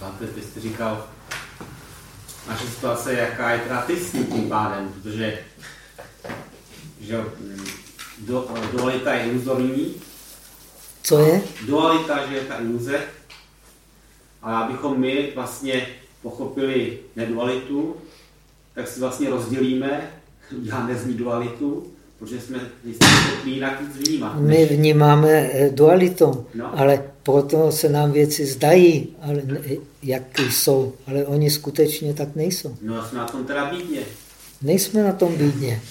Dante, ty jste říkal, naše situace, jaká je teda ty s tím pádem, protože že do, dualita je iluzorní. Co je? Dualita, že je ta iluze. A abychom my vlastně pochopili nedualitu, tak si vlastně rozdělíme, uděláme z ní dualitu, protože jsme jinak vnímat. My vnímáme eh, dualitu, no. ale proto se nám věci zdají, ale jak jsou, ale oni skutečně tak nejsou. No jsme na tom teda bídně. Nejsme na tom bídně.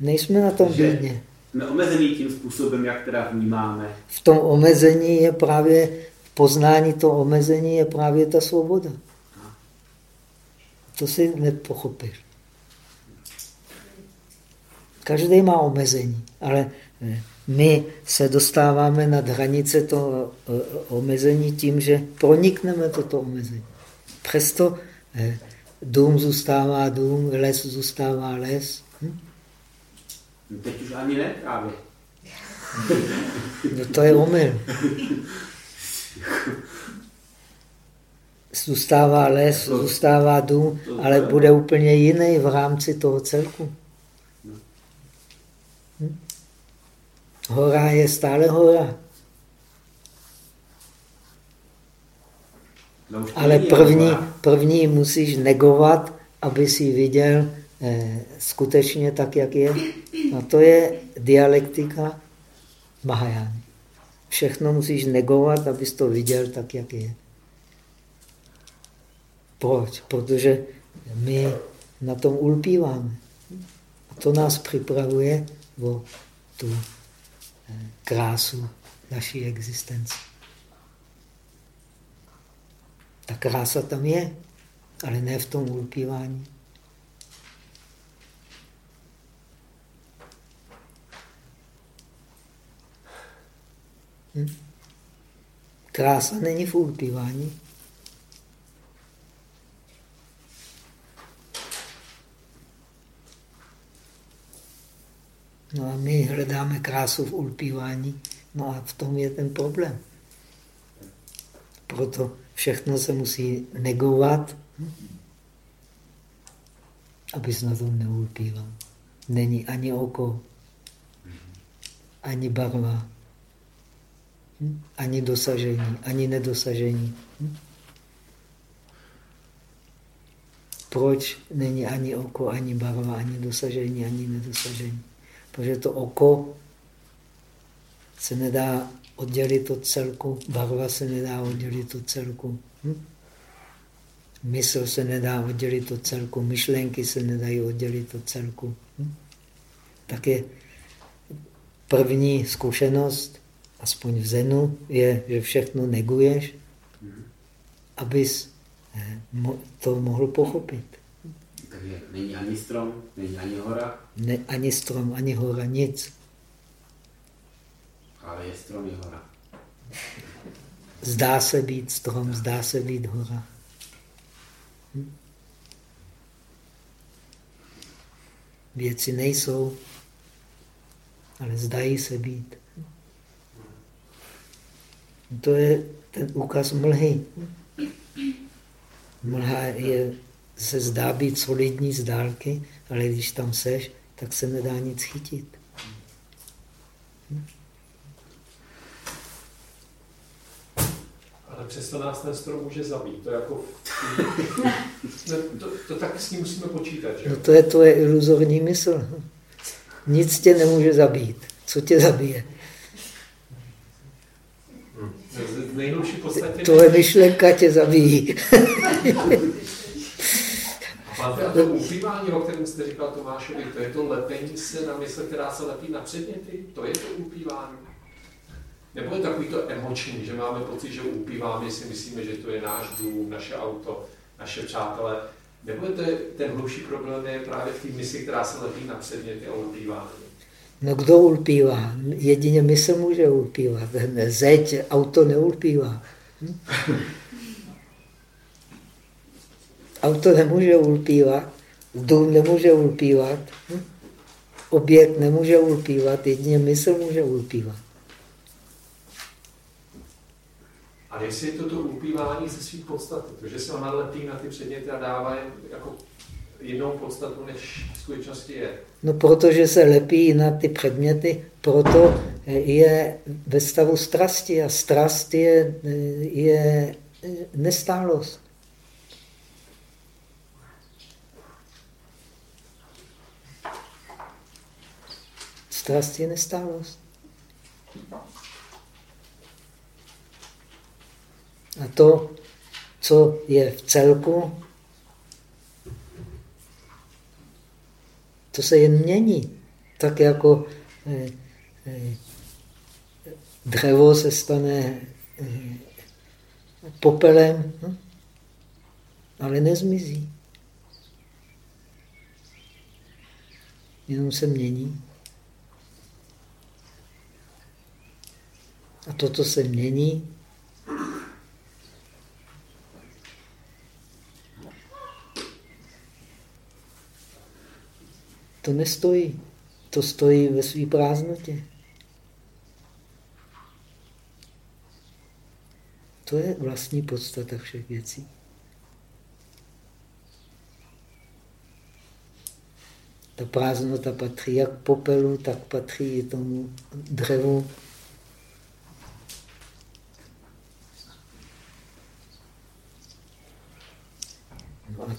Nejsme na tom Takže bídně. Jsme omezení tím způsobem, jak teda vnímáme. V tom omezení je právě, poznání to omezení je právě ta svoboda. To si nepochopíš. Každý má omezení, ale eh, my se dostáváme nad hranice toho eh, omezení tím, že pronikneme toto omezení. Přesto eh, dům zůstává dům, les zůstává les. Hm? No teď už ani ne právě. No to je omyl. Zůstává les, zůstává dům, ale bude úplně jiný v rámci toho celku. Hm? Hora je stále hora. No, Ale první, první musíš negovat, aby si viděl eh, skutečně tak, jak je. A to je dialektika Mahajány. Všechno musíš negovat, abys to viděl tak, jak je. Proč? Protože my na tom ulpíváme. A to nás připravuje o tu krásu naší existence. Ta krása tam je, ale ne v tom ulpívání. Hm? Krása není v ulpívání. No a my hledáme krásu v ulpívání, no a v tom je ten problém. Proto všechno se musí negovat, aby se na tom neulpíval. Není ani oko, ani barva, ani dosažení, ani nedosažení. Proč není ani oko, ani barva, ani dosažení, ani nedosažení? Protože to oko se nedá oddělit od celku, barva se nedá oddělit od celku. Hm? Mysl se nedá oddělit od celku, myšlenky se nedají oddělit od celku. Hm? Tak je první zkušenost, aspoň v Zenu, je, že všechno neguješ, abys eh, to mohl pochopit. Takže není ani strom, není ani hora? Ne, ani strom, ani hora, nic. Ale je strom, je hora. Zdá se být strom, zdá se být hora. Hm? Věci nejsou, ale zdají se být. To je ten úkaz mlhy. Mlha je se zdá být solidní z dálky, ale když tam seš, tak se nedá nic chytit. Hm? Ale přesto nás ten strom může zabít. To, jako... to, to tak s ním musíme počítat. Že? No to je tvoje iluzorní mysl. Nic tě nemůže zabít. Co tě zabije? Nejlepší podstatě... Tvoje myšlenka tě zabíjí. To upívání, o kterém jste říkal Tomášovi, to je to lepení se na mysl, která se lepí na předměty? To je to upívání? Nebo je takový to emoční, že máme pocit, že upíváme, si myslíme, že to je náš dům, naše auto, naše přátelé. Nebo je to ten hlubší problém je právě v té mysli, která se lepí na předměty a upívání? No kdo ulpívá? Jedině mysl může ulpívat. Zeď, auto neulpívá. Hm? Auto nemůže ulpívat, dům nemůže ulpívat, hm? objekt nemůže ulpívat, jedině mysl může ulpívat. A jestli je to to upívání ze svých podstaty, to, že se ho nadlepí na ty předměty a dává jen jako jinou podstatu, než v skutečnosti je. No, protože se lepí na ty předměty, proto je ve stavu strasti a strast je, je nestálost. Strast je nestálost. A to, co je v celku, to se jen mění. Tak jako eh, eh, dřevo se stane eh, popelem, hm? ale nezmizí. Jenom se mění. A toto se mění. To nestojí. To stojí ve své prázdnotě. To je vlastní podstata všech věcí. Ta prázdnota patří jak popelu, tak patří i tomu dřevu.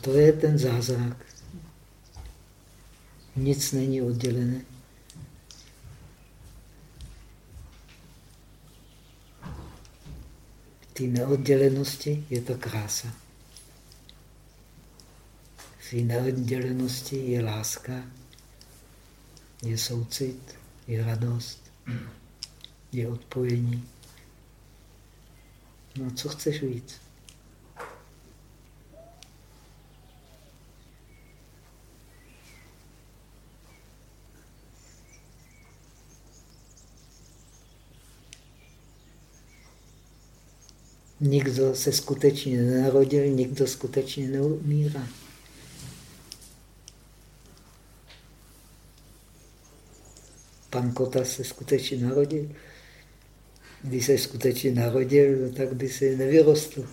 To je ten zázrak. Nic není oddělené. té neoddělenosti je to krása. V té neoddělenosti je láska, je soucit, je radost, je odpojení. No co chceš víc? Nikdo se skutečně nenarodil, nikdo skutečně neumírá. Pan Kota se skutečně narodil. Když se skutečně narodil, tak by se nevyrostl.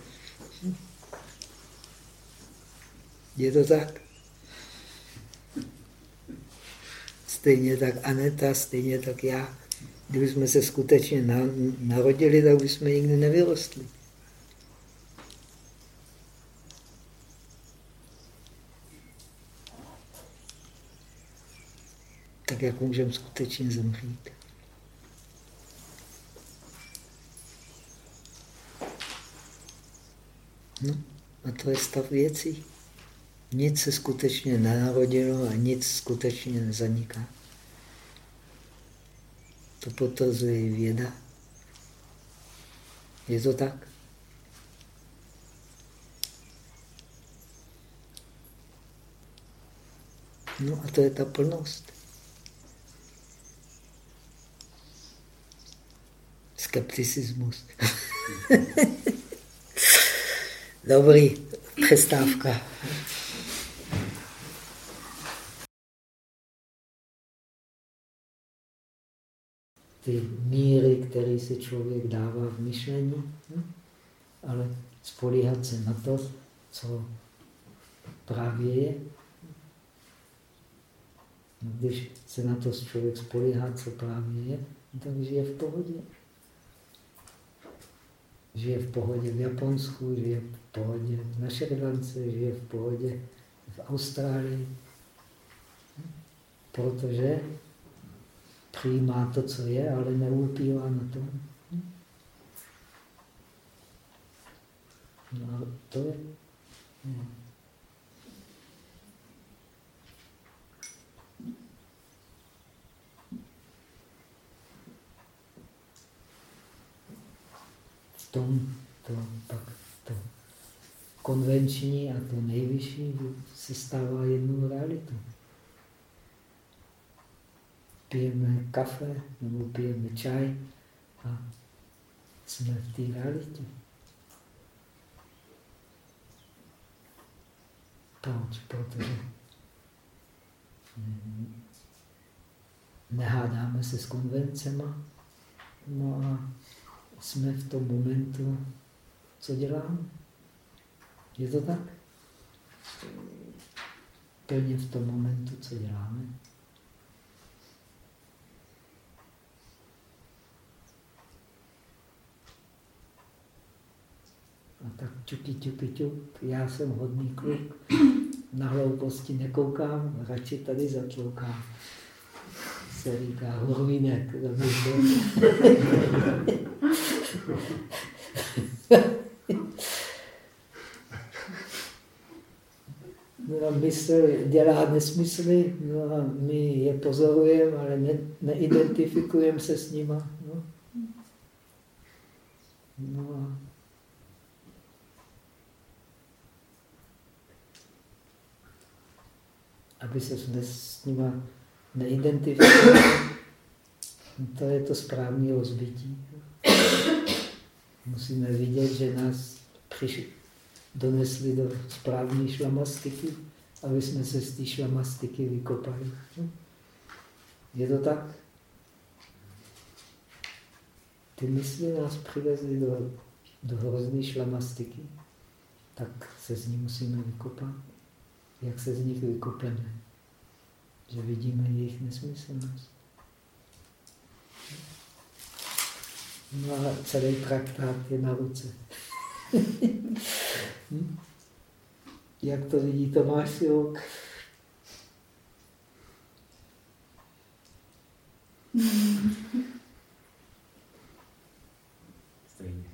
Je to tak? Stejně tak Aneta, stejně tak já. Kdybychom se skutečně narodili, tak bychom nikdy nevyrostli. Tak jak můžeme skutečně zemřít. No, a to je stav věcí. Nic se skutečně nenarodilo a nic skutečně nezaniká. To potvrzuje věda. Je to tak? No a to je ta plnost. Skepticismus. Dobrý, přestávka. Ty míry, které si člověk dává v myšlení, hm? ale spolíhat se na to, co právě je. Když se na to člověk spolíhá, co právě je, tak žije v pohodě žije v pohodě v Japonsku, žije v pohodě na Šrilance, žije v pohodě v Austrálii, protože přijímá to, co je, ale neulpívá na tom. No to je... No. Tom to pak to konvenční a to nejvyšší se stává jednou realitou. Pijeme kafe nebo pijeme čaj a jsme v té realitě. Proč? Protože nehádáme se s konvencema, no a jsme v tom momentu co děláme. Je to tak? Plně v tom momentu, co děláme. A tak čuky, čuky, čuk, já jsem hodný kluk, na hlouposti nekoukám, radši tady zatloukám. Se říká horvínek. No a mysl dělá nesmysly, no a my je pozorujeme, ale ne, neidentifikujeme se s nima. No. No a aby se s nima neidentifikoval, to je to správné rozbití. Musíme vidět, že nás přišli, donesli do správné šlamastiky, aby jsme se z té šlamastiky vykopali. Je to tak? Ty mysli nás přivezly do, do hrozné šlamastiky, tak se z ní musíme vykopat. Jak se z nich vykopeme? Že vidíme jejich nesmyslnost. No a celý traktát je na ruce. hm? Jak to vidí Tomáš Silk? Stejně.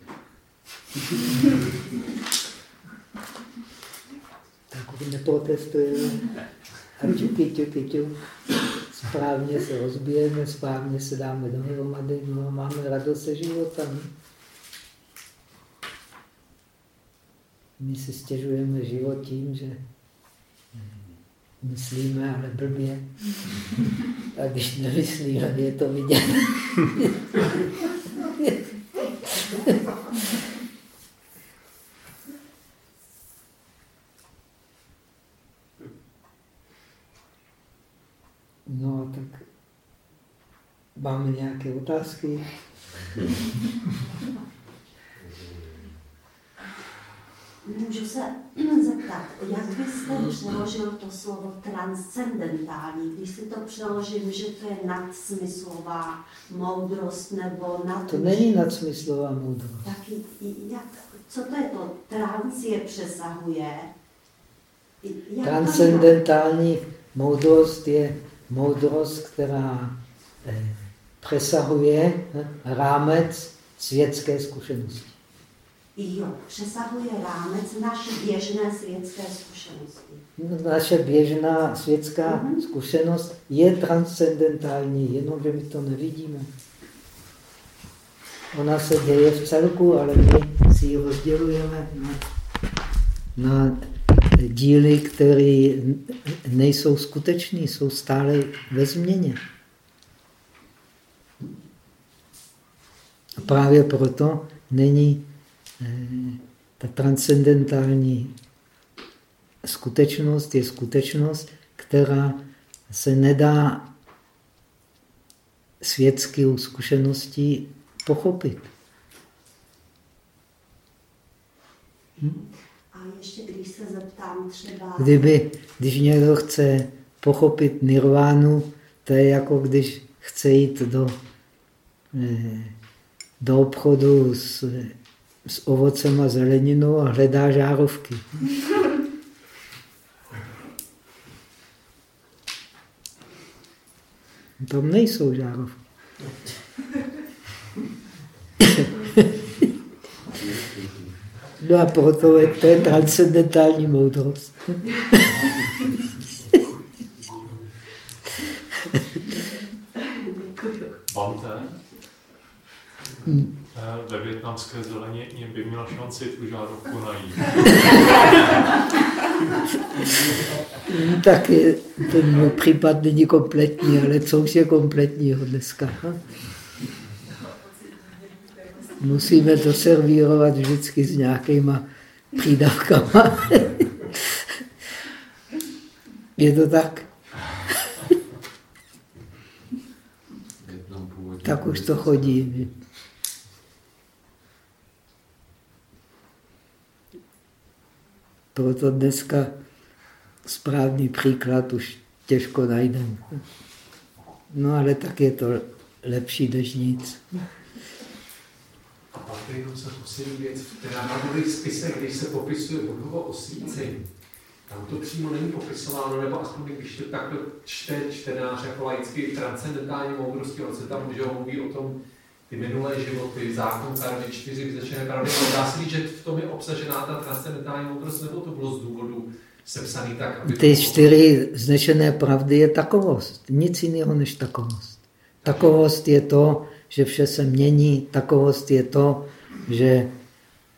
tak neprotestujeme. A čuky, čuky, čuk. Správně se rozbijeme, správně se dáme dohromady, no a máme radost se života. Ne? My si stěžujeme život tím, že myslíme, ale blbě. A když nemyslíme, je to vidět. No, tak máme nějaké otázky? Můžu se zeptat, jak byste přeložil to slovo transcendentální, když si to přeložím, že to je nadsmyslová moudrost nebo nad... To není nadsmyslová moudrost. Tak jak, co to je to? Trans je přesahuje. Jak Transcendentální moudrost je moudrost, která eh, přesahuje eh, rámec světské zkušenosti. Jo, přesahuje rámec naší běžné světské zkušenosti. Naše běžná světská mm -hmm. zkušenost je transcendentální, jenomže my to nevidíme. Ona se děje v celku, ale my si ji rozdělujeme na, na díly, které nejsou skutečné, jsou stále ve změně. Právě proto není Eh, ta transcendentální skutečnost je skutečnost, která se nedá světskou zkušeností pochopit. Hm? A ještě když se zeptám třeba... Kdyby, když někdo chce pochopit nirvánu, to je jako když chce jít do, eh, do obchodu s s ovocem a zeleninou a hledá žárovky. Tam nejsou žárovky. No a proto je to je transcendentální moudrost. Bante? Hmm ve větnamské šanci tu žárovku najít. tak ten případ není kompletní, ale co už je kompletního dneska. Musíme to servírovat vždycky s nějakýma přídavkama. je to tak? tak už to chodí. Proto dneska správný příklad už těžko najdeme. No ale tak je to lepší než nic. A pak jenom se poslední věc, která na druhých spisech, když se popisuje budova osvícení, tam to přímo není popisováno, nebo aspoň když to takhle čte čtenář jako laický transcendentální moudrosti, on se tam může mluví o tom, ty minulé životy, zákon karmy, čtyři vyzečené pravdy. Dá se říct, že v tom je obsažená ta transcendentální moudrost, nebo to bylo z důvodu sepsaný tak, aby... Ty čtyři znešené pravdy je takovost. Nic jiného než takovost. Takovost je to, že vše se mění. Takovost je to, že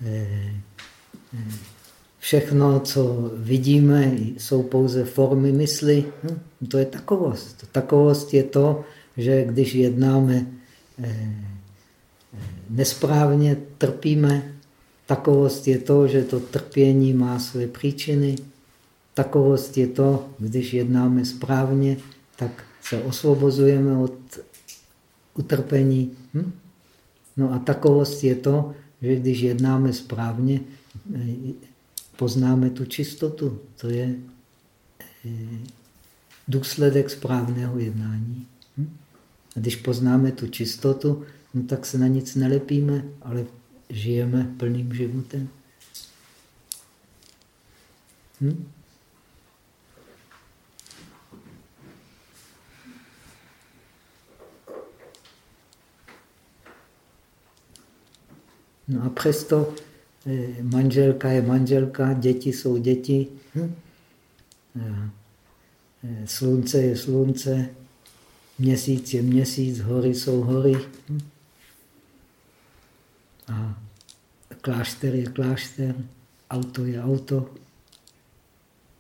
eh, eh, všechno, co vidíme, jsou pouze formy mysli. Hm? To je takovost. Takovost je to, že když jednáme eh, nesprávně, trpíme. Takovost je to, že to trpění má své příčiny. Takovost je to, když jednáme správně, tak se osvobozujeme od utrpení. Hm? No a takovost je to, že když jednáme správně, poznáme tu čistotu. To je eh, důsledek správného jednání. Hm? A když poznáme tu čistotu, no tak se na nic nelepíme, ale žijeme plným životem. Hm? No a přesto eh, manželka je manželka, děti jsou děti, hm? Eh, slunce je slunce, měsíc je měsíc, hory jsou hory. Hm? A klášter je klášter, auto je auto,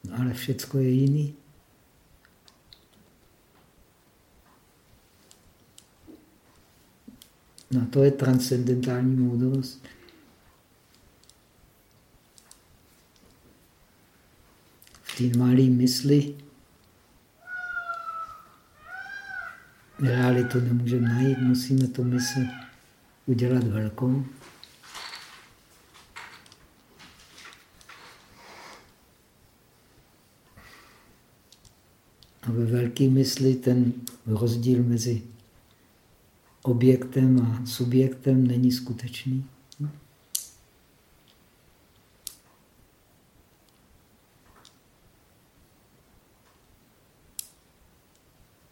no ale všecko je jiný. No to je transcendentální moudrost. V té malé mysli realitu nemůžeme najít, musíme tu mysl udělat velkou. A ve velké mysli ten rozdíl mezi objektem a subjektem není skutečný.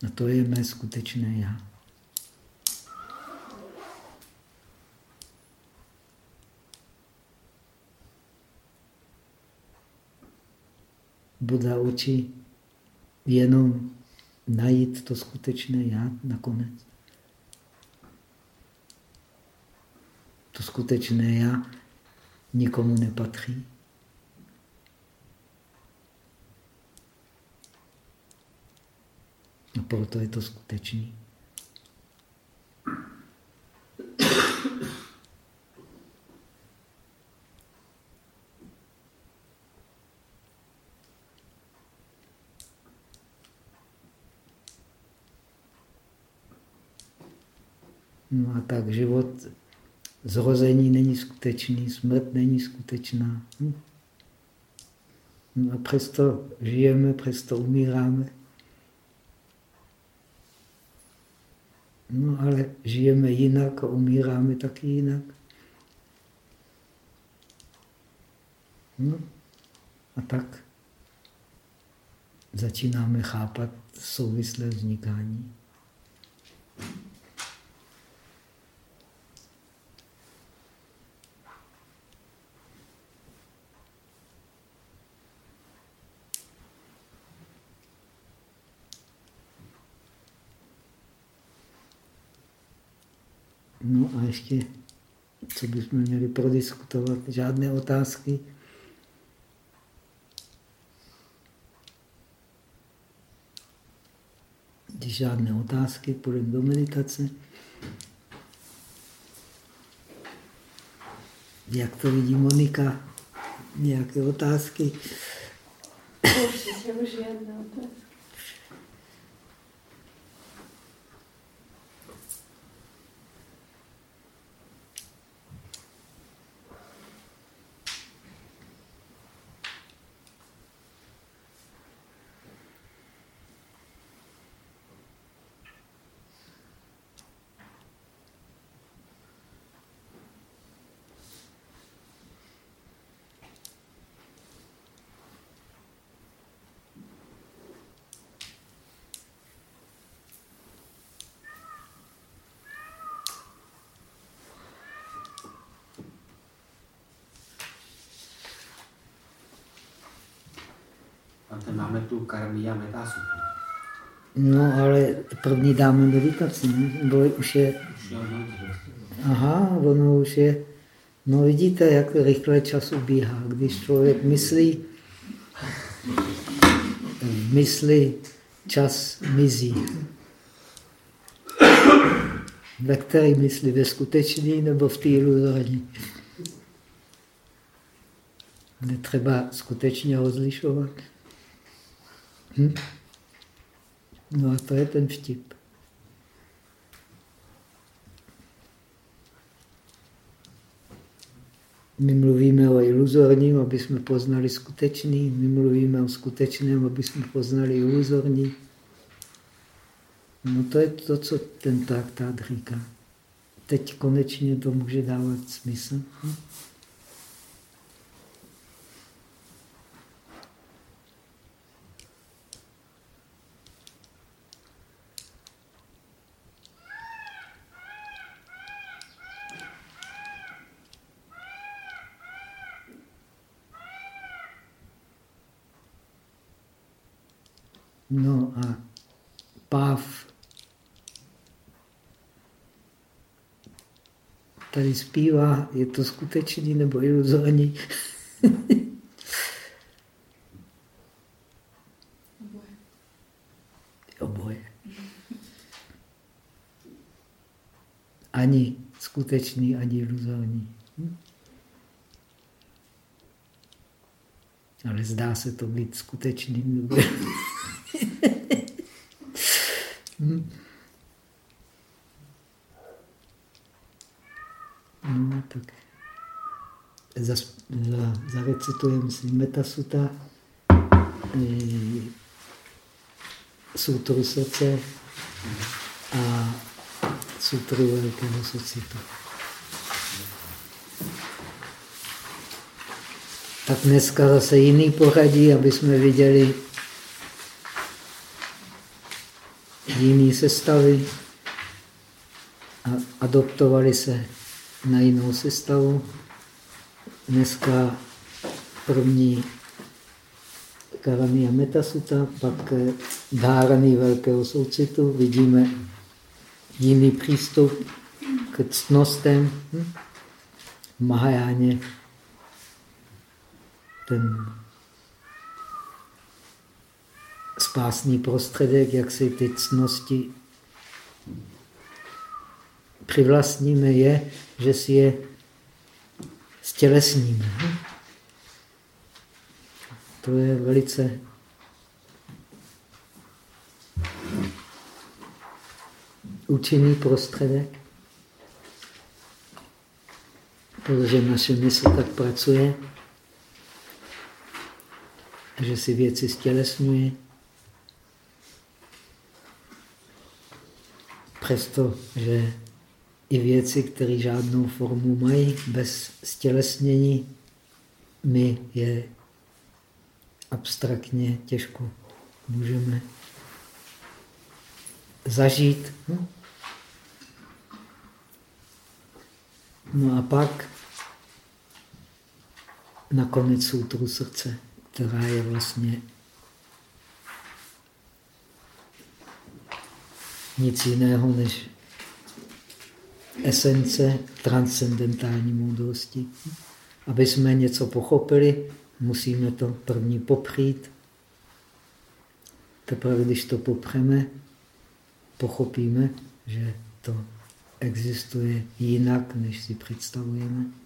A to je mé skutečné já. Buda učí jenom najít to skutečné já nakonec. To skutečné já nikomu nepatří. A proto je to skutečný. No a tak život Zrození není skutečný, smrt není skutečná. Hm? No a přesto žijeme, přesto umíráme. No ale žijeme jinak a umíráme taky jinak. No a tak začínáme chápat souvislé vznikání. No a ještě, co bychom měli prodiskutovat? Žádné otázky? Když žádné otázky, půjdeme do meditace. Jak to vidí Monika? Nějaké otázky? Určitě už jedna otázka. Tam máme tu karmi a metasutu. No, ale první dáme meditaci, ne? Bo už je... Aha, ono už je... No vidíte, jak rychle čas ubíhá. Když člověk myslí, v mysli čas mizí. Ve které mysli? Ve skutečný nebo v té iluzorní? Netřeba skutečně rozlišovat. Hm? No a to je ten vtip. My mluvíme o iluzorním, aby jsme poznali skutečný. My mluvíme o skutečném, aby jsme poznali iluzorní. No to je to, co ten traktát říká. Teď konečně to může dávat smysl. Hm? No a páv tady zpívá, je to skutečný nebo iluzorní? Oboje. Oboje. Ani skutečný, ani iluzorní. Hm? Ale zdá se to být skutečným. Hmm. No, tak zas, za, zarecitujeme si Metasuta, sutru srdce a sutru velkého socitu. Tak dneska zase jiný pořadí, aby jsme viděli jiné sestavy a adoptovali se na jinou sestavu. Dneska první karany a metasuta, pak dárany velkého soucitu. Vidíme jiný přístup k ctnostem. Hm? Mahajáně ten spásný prostředek, jak si ty cnosti přivlastníme, je, že si je stělesníme. To je velice účinný prostředek, protože naše mysl tak pracuje, že si věci stělesňuje. Přesto, že i věci, které žádnou formu mají, bez stělesnění, my je abstraktně těžko můžeme zažít. No, no a pak nakonec sutru srdce, která je vlastně nic jiného než esence transcendentální moudrosti. Aby jsme něco pochopili, musíme to první popřít. Teprve, když to popřeme, pochopíme, že to existuje jinak, než si představujeme.